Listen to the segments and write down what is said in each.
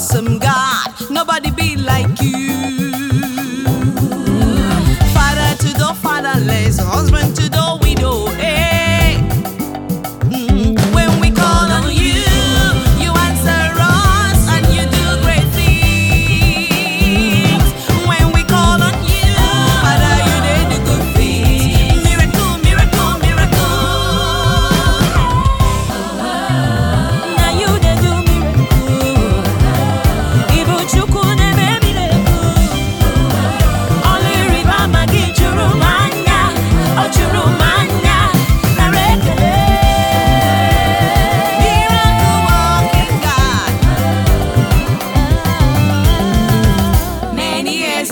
awesome God. Nobody be like you. Father to the fatherless.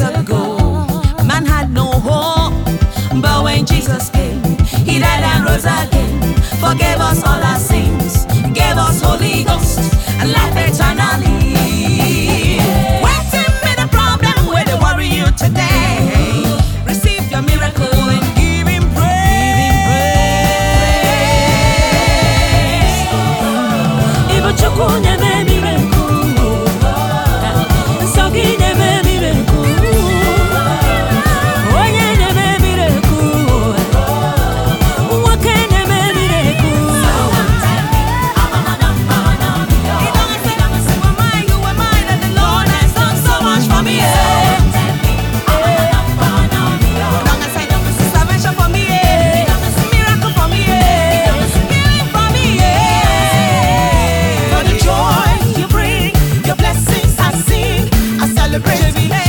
ago, a man had no hope. But when Jesus came, he died and rose again, forgave us all our sins, gave us Holy Ghost. baby.